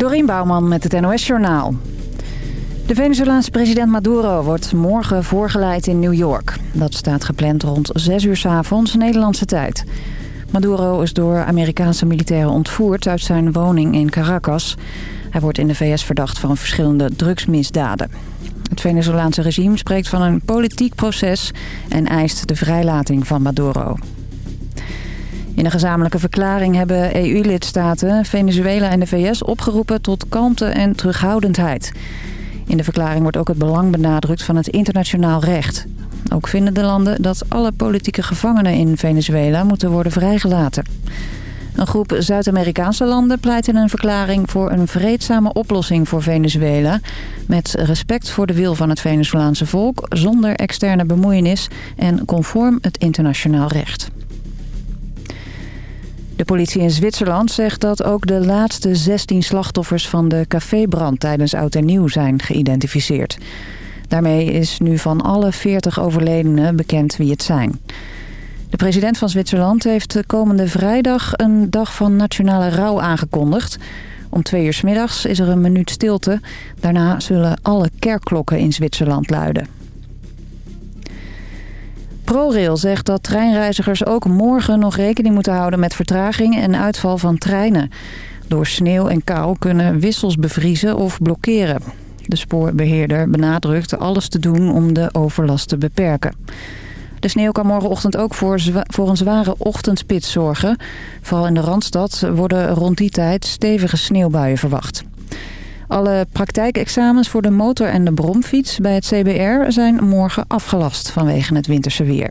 Dorien Bouwman met het NOS Journaal. De Venezolaanse president Maduro wordt morgen voorgeleid in New York. Dat staat gepland rond 6 uur s avonds Nederlandse tijd. Maduro is door Amerikaanse militairen ontvoerd uit zijn woning in Caracas. Hij wordt in de VS verdacht van verschillende drugsmisdaden. Het Venezolaanse regime spreekt van een politiek proces en eist de vrijlating van Maduro. In een gezamenlijke verklaring hebben EU-lidstaten Venezuela en de VS opgeroepen tot kalmte en terughoudendheid. In de verklaring wordt ook het belang benadrukt van het internationaal recht. Ook vinden de landen dat alle politieke gevangenen in Venezuela moeten worden vrijgelaten. Een groep Zuid-Amerikaanse landen pleit in een verklaring voor een vreedzame oplossing voor Venezuela... met respect voor de wil van het Venezolaanse volk, zonder externe bemoeienis en conform het internationaal recht. De politie in Zwitserland zegt dat ook de laatste 16 slachtoffers van de cafébrand tijdens Oud en Nieuw zijn geïdentificeerd. Daarmee is nu van alle 40 overledenen bekend wie het zijn. De president van Zwitserland heeft komende vrijdag een dag van nationale rouw aangekondigd. Om twee uur middags is er een minuut stilte. Daarna zullen alle kerkklokken in Zwitserland luiden. ProRail zegt dat treinreizigers ook morgen nog rekening moeten houden met vertraging en uitval van treinen. Door sneeuw en kou kunnen wissels bevriezen of blokkeren. De spoorbeheerder benadrukt alles te doen om de overlast te beperken. De sneeuw kan morgenochtend ook voor, voor een zware ochtendspits zorgen. Vooral in de Randstad worden rond die tijd stevige sneeuwbuien verwacht. Alle praktijkexamens voor de motor- en de bromfiets bij het CBR zijn morgen afgelast vanwege het winterse weer.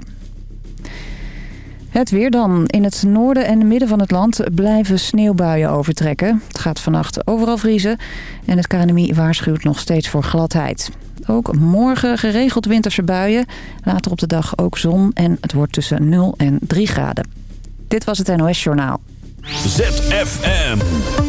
Het weer dan. In het noorden en midden van het land blijven sneeuwbuien overtrekken. Het gaat vannacht overal vriezen en het KNMI waarschuwt nog steeds voor gladheid. Ook morgen geregeld winterse buien. Later op de dag ook zon en het wordt tussen 0 en 3 graden. Dit was het NOS Journaal. ZFM.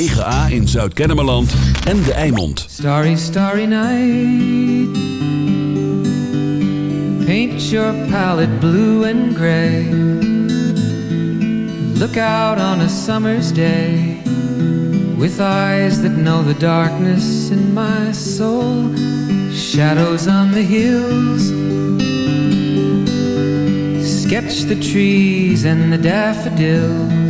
9A in Zuid-Kennemerland en De Eimond. Starry, starry night. Paint your palette blue and gray. Look out on a summer's day With eyes that know the darkness in my soul. Shadows on the hills. Sketch the trees and the daffodils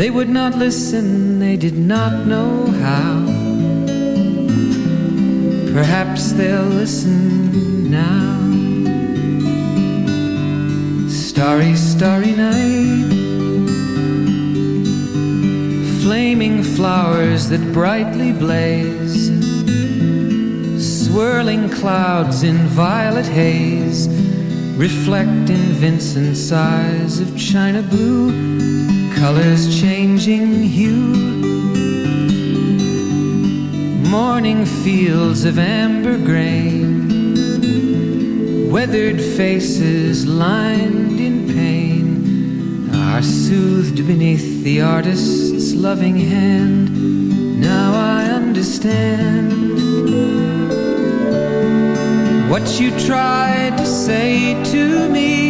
They would not listen they did not know how. Perhaps they'll listen now. Starry, starry night. Flaming flowers that brightly blaze. Swirling clouds in violet haze reflect in Vincent's eyes of china blue, colors changing hue. Morning fields of amber grain, weathered faces lined in pain are soothed beneath the artist's loving hand. Now I understand. What you tried to say to me,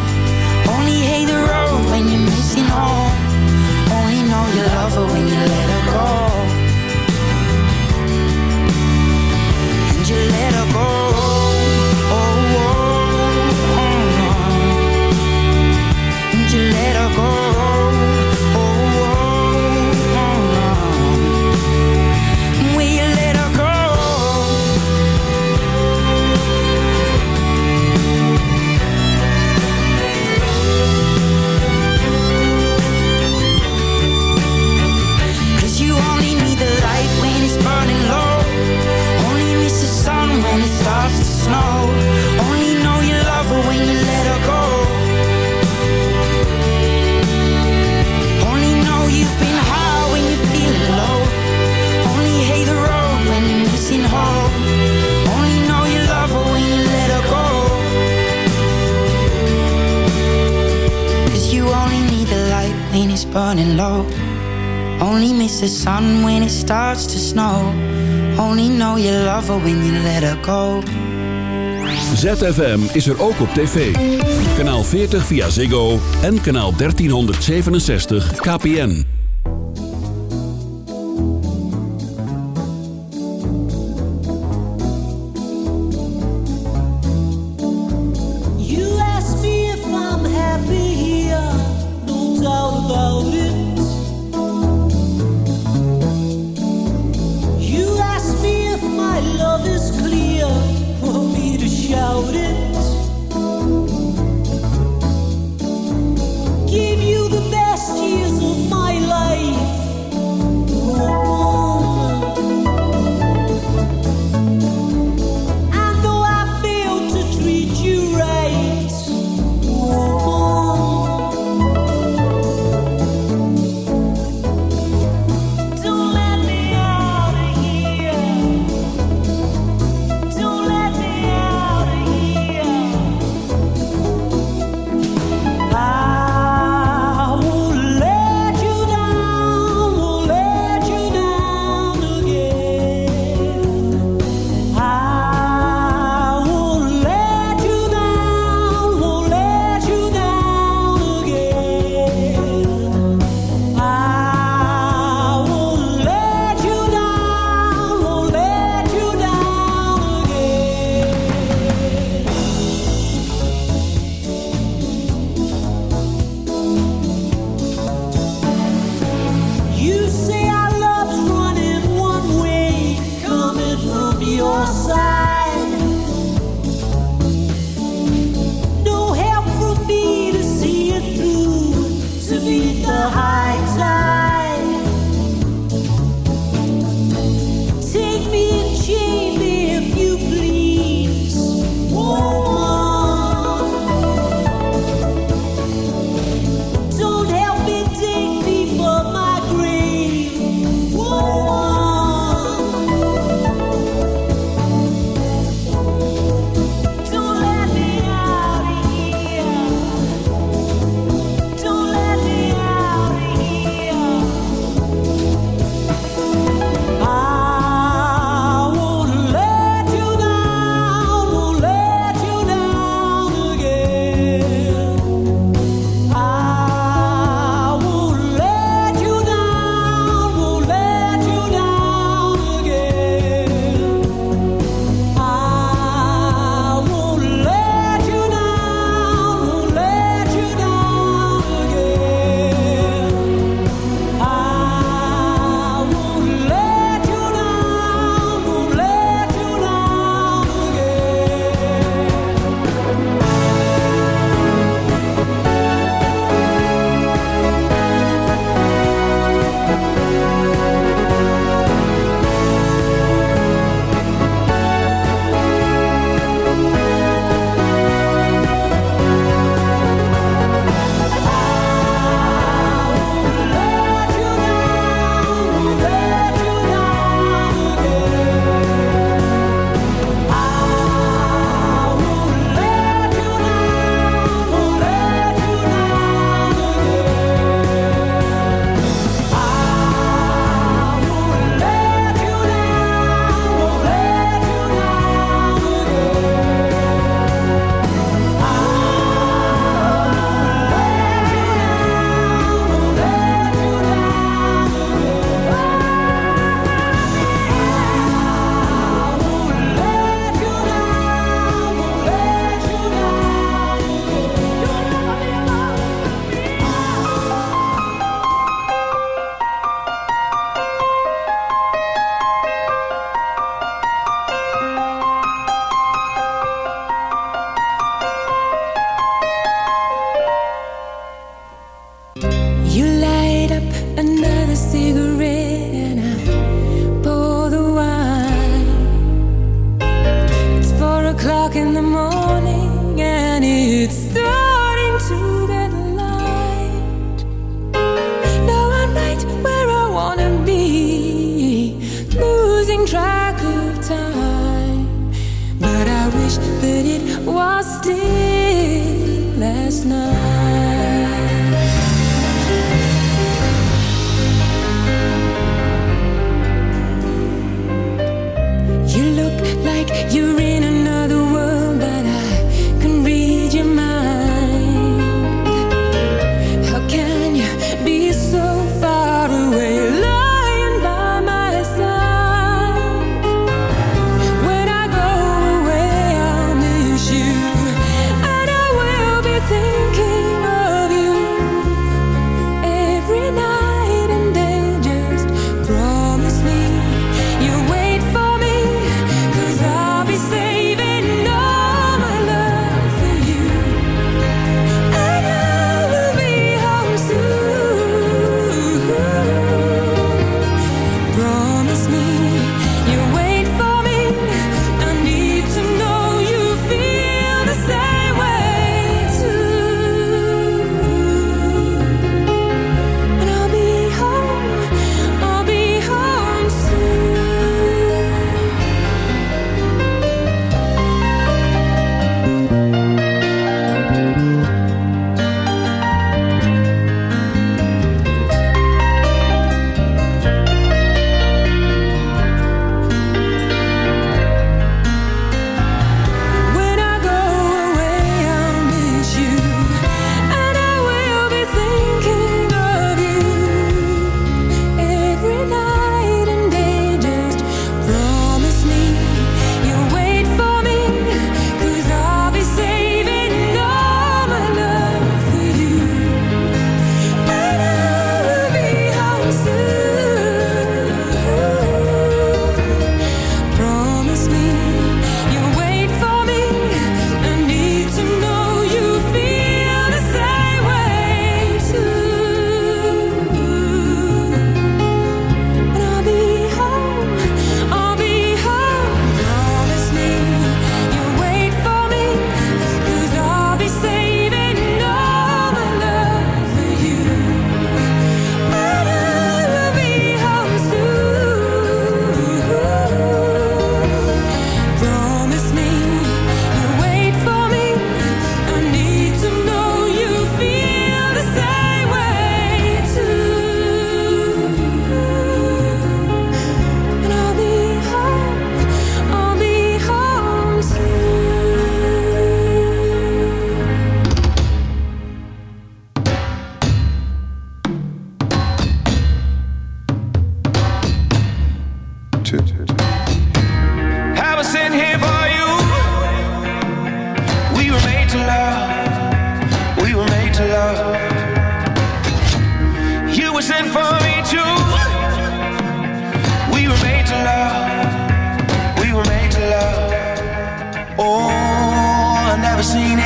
when you let her go. And you let her go burning low Only miss the sun when it starts to snow Only know you love her when you let her go ZFM is er ook op tv. Kanaal 40 via Ziggo en kanaal 1367 KPN.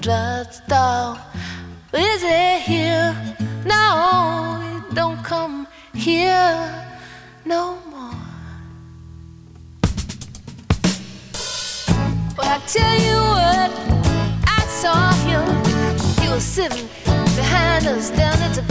just down. Is it here? No, it don't come here no more. But I tell you what, I saw him. He was sitting behind us down at the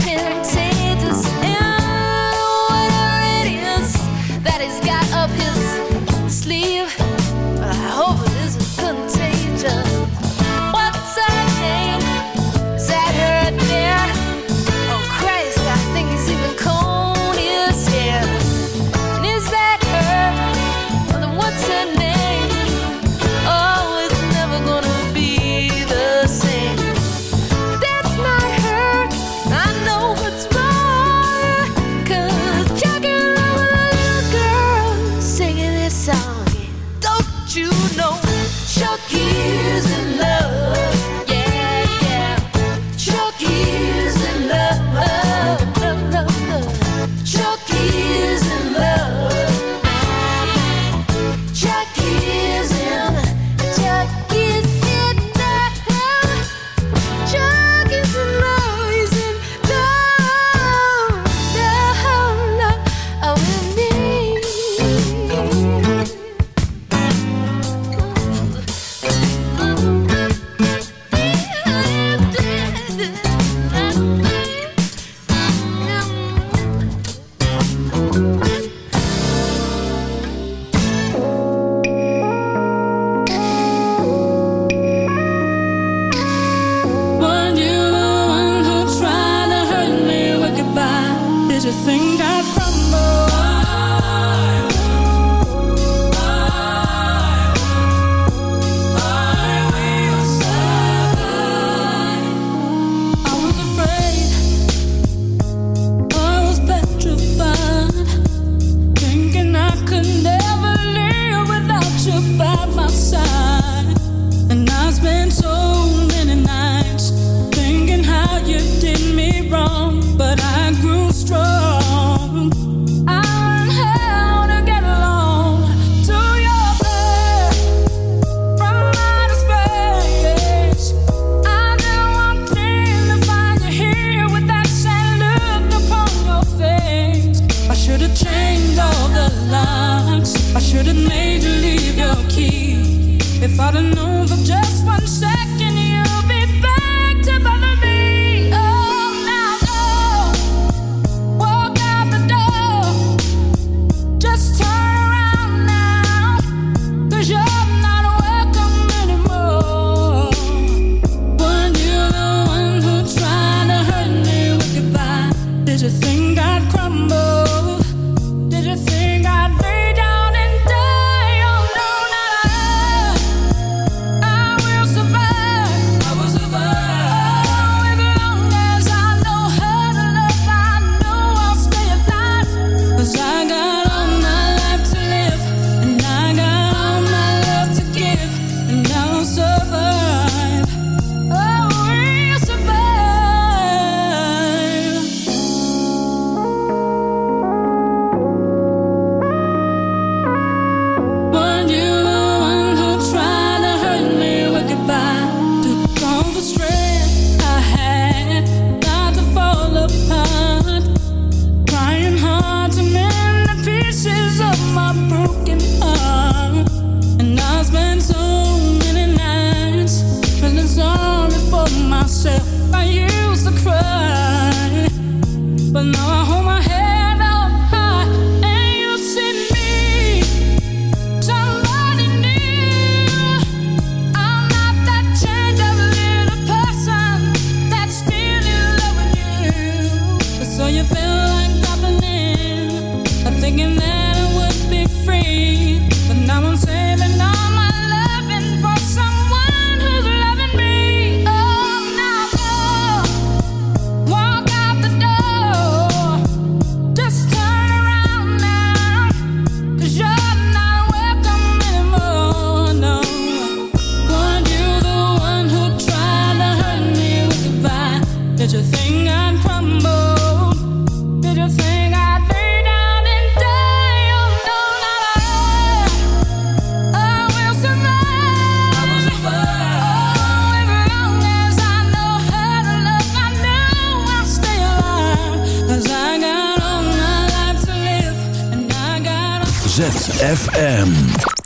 ZFM.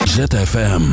ZFM.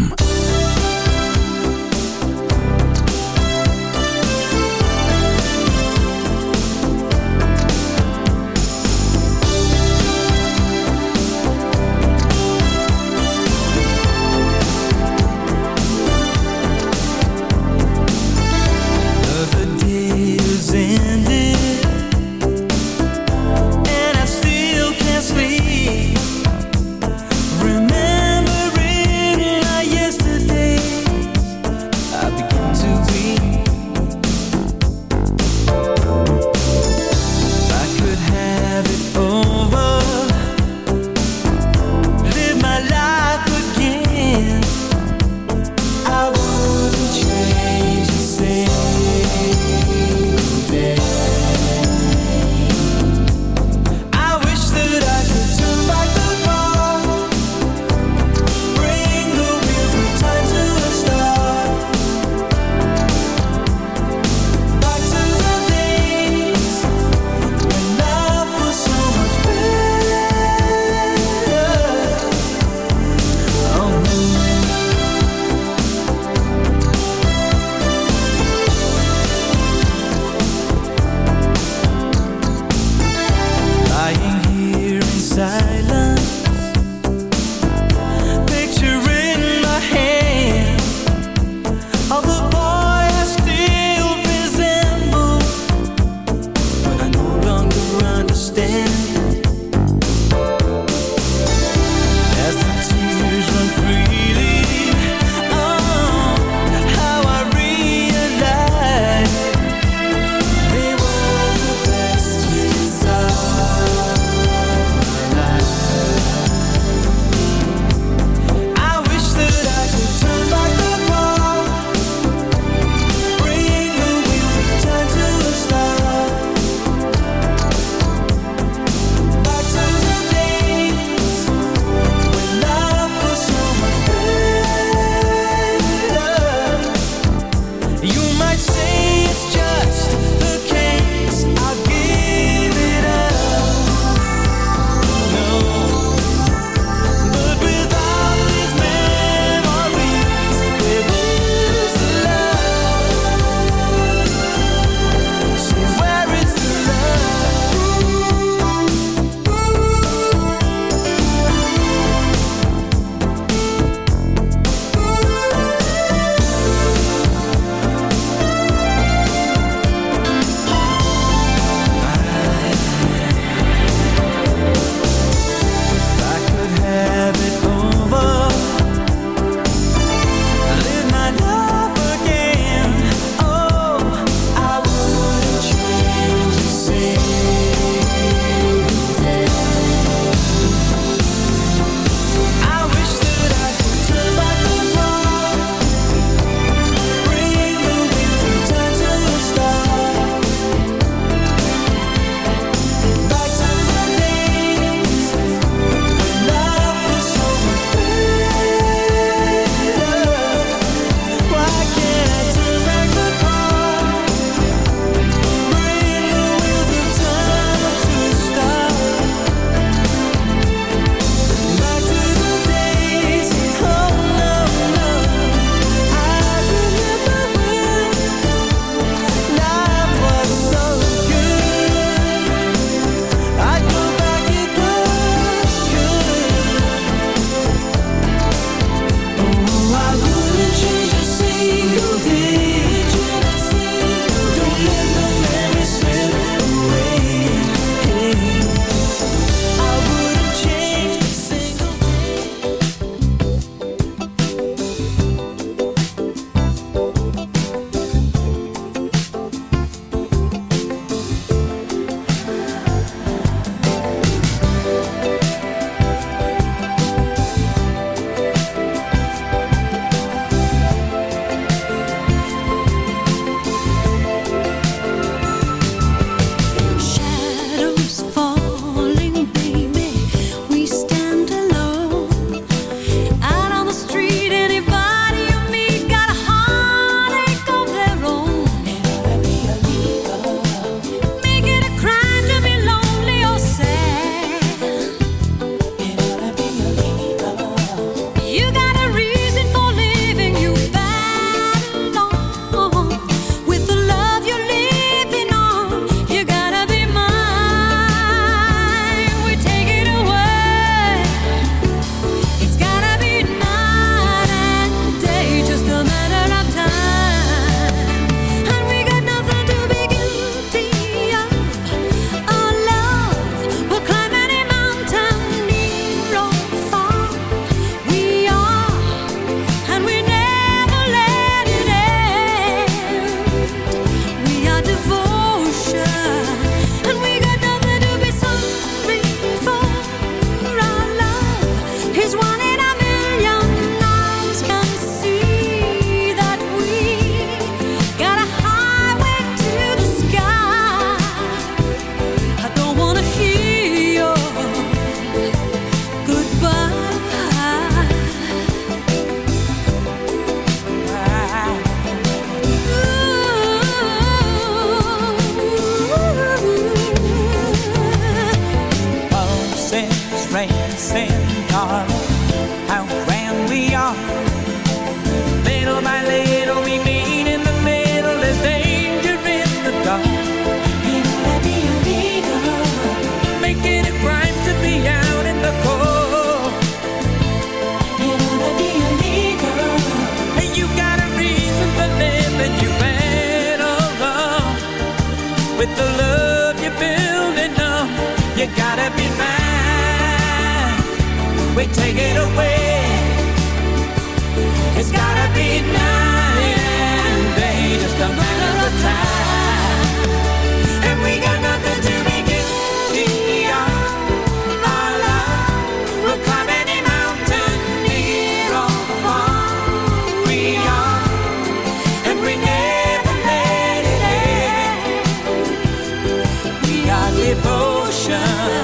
ocean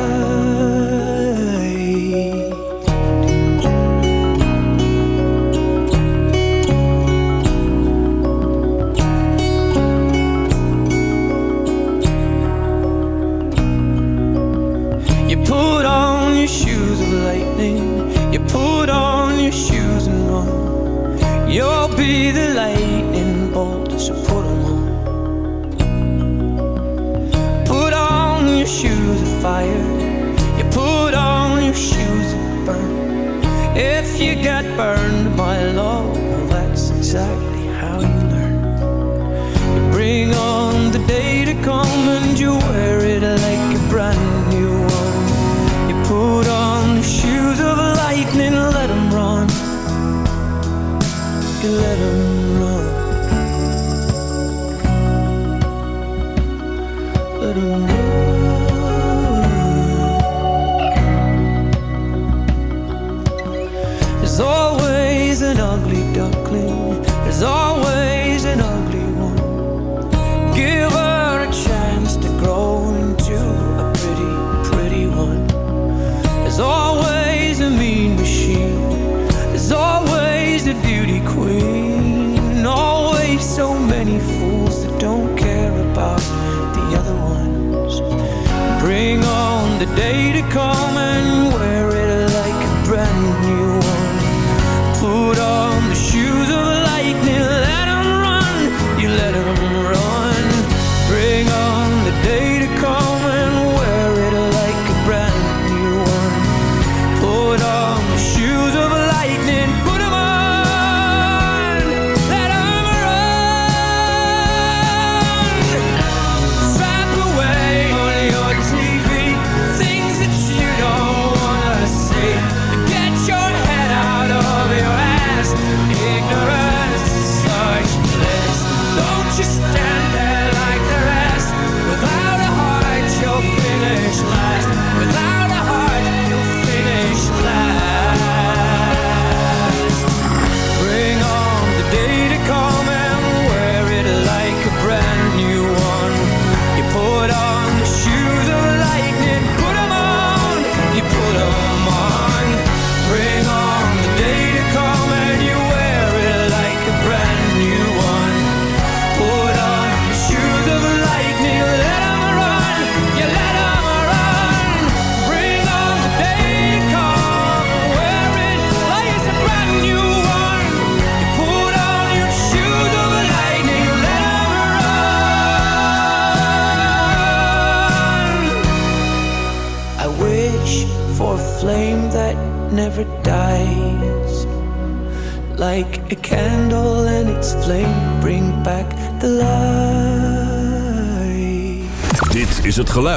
come and you wear way to call